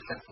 petit.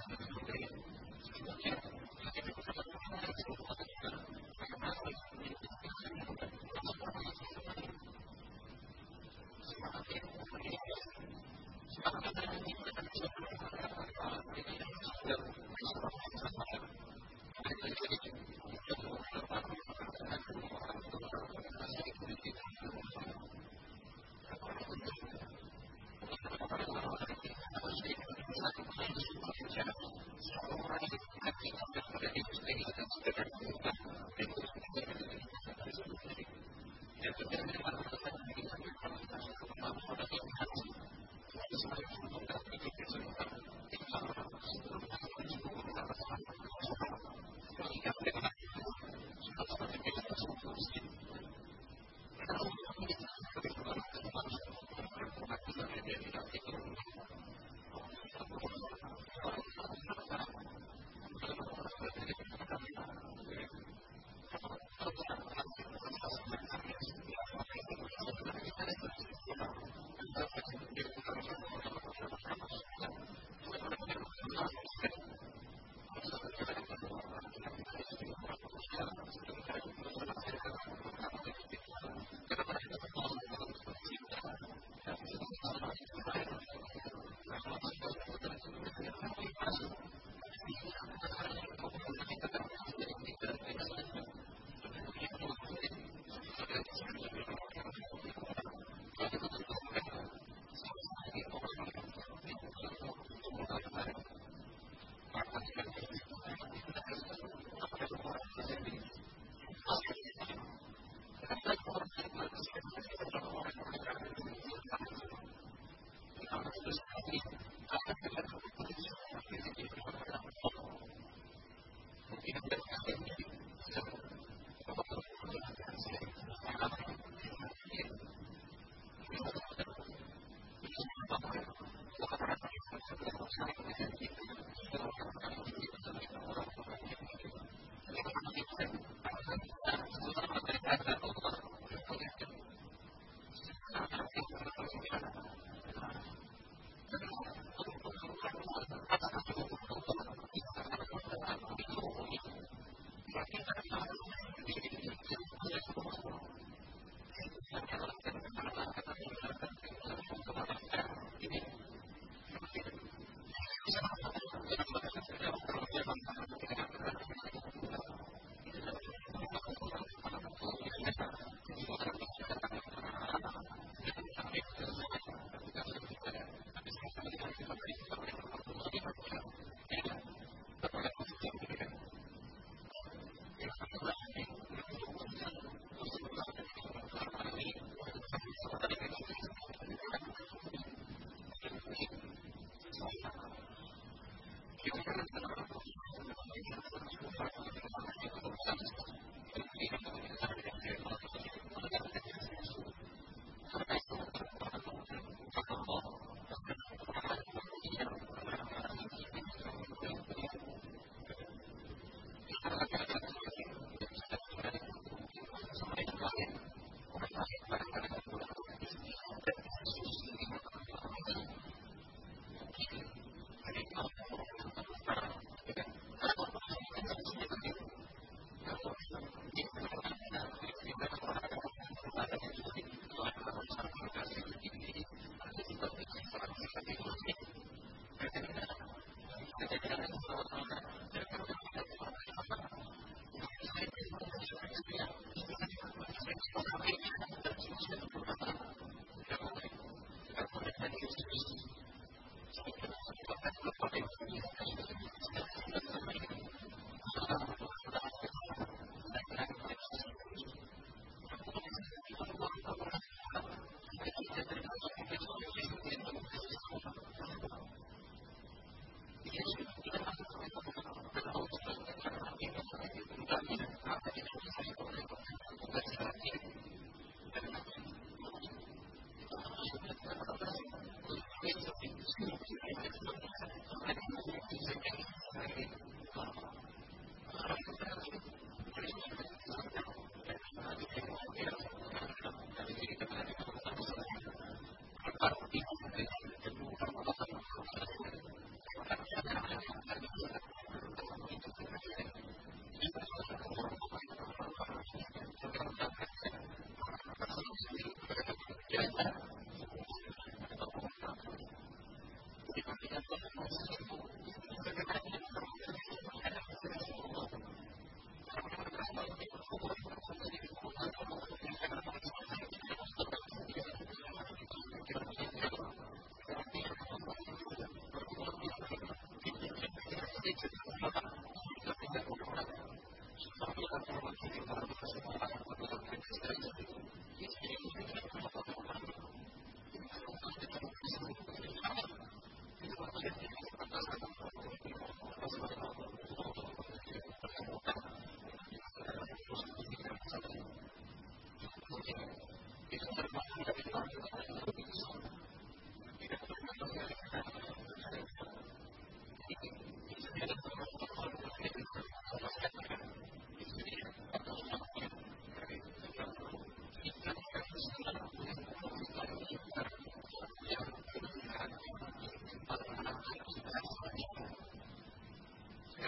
Gracias.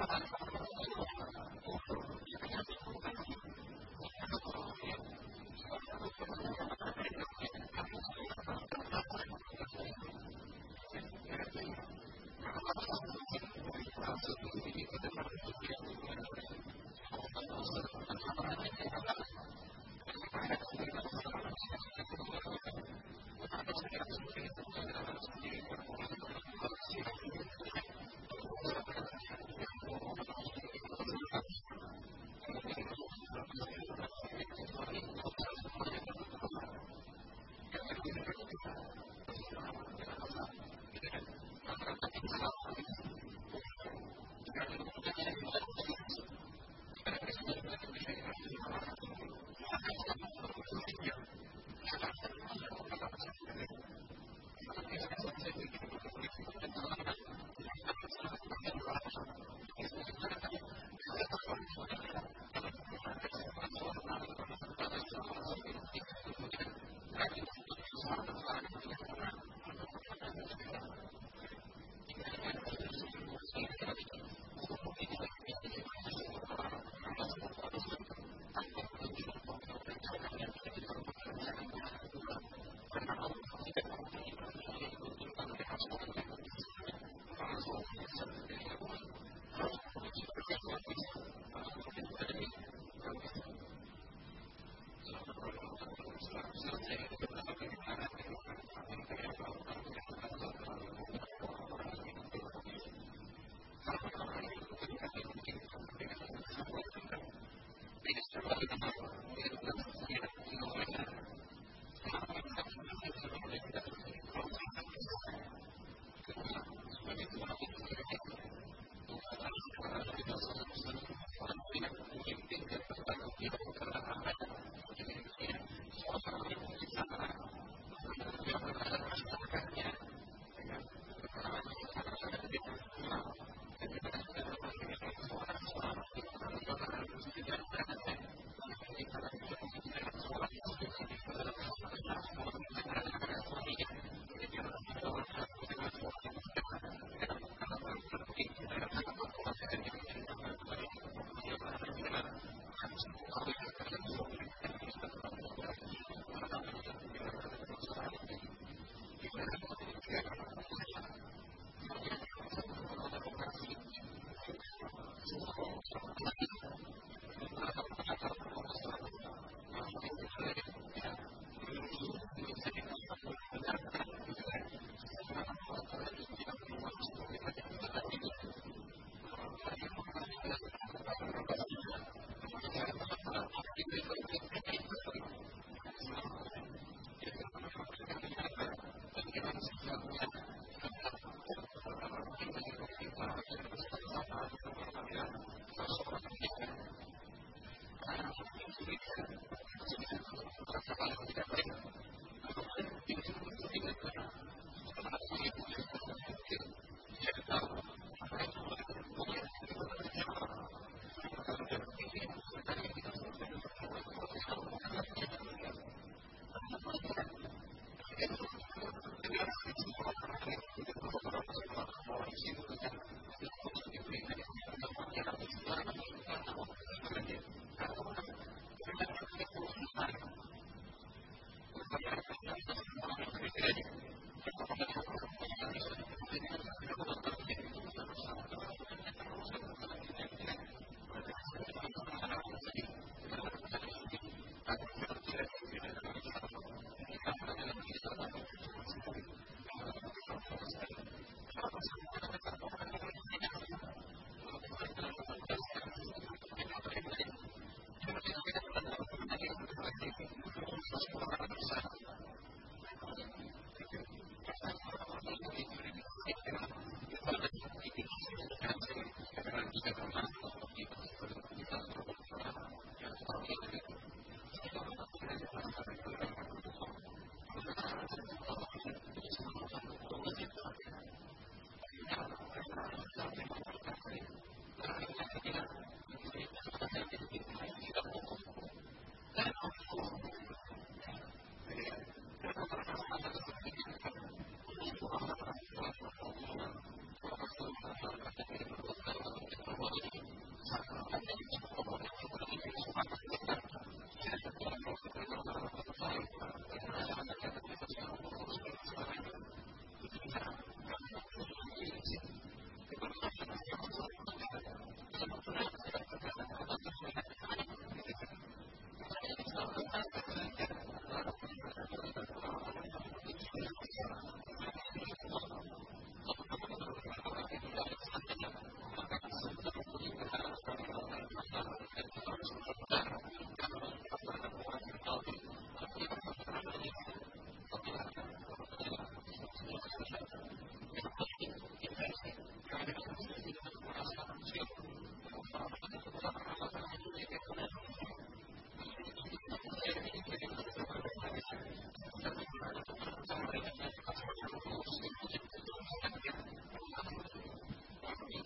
God